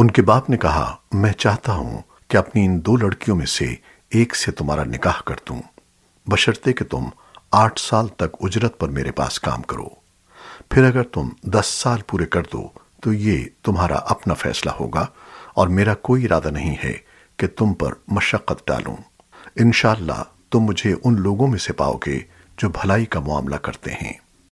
उनके बाप ने कहा, मैं चाहता हूँ कि अपनी इन दो लड़कियों में से एक से तुम्हारा निकाह कर दूँ। बशर्ते कि तुम आठ साल तक उजरत पर मेरे पास काम करो। फिर अगर तुम दस साल पूरे कर दो तो ये तुम्हारा अपना फैसला होगा और मेरा कोई इरादा नहीं है कि तुम पर मशक्क़त डालूं। इंशाल्लाह तुम मुझे उन लोगों में से पाओगे जो भलाई का मामला करते हैं।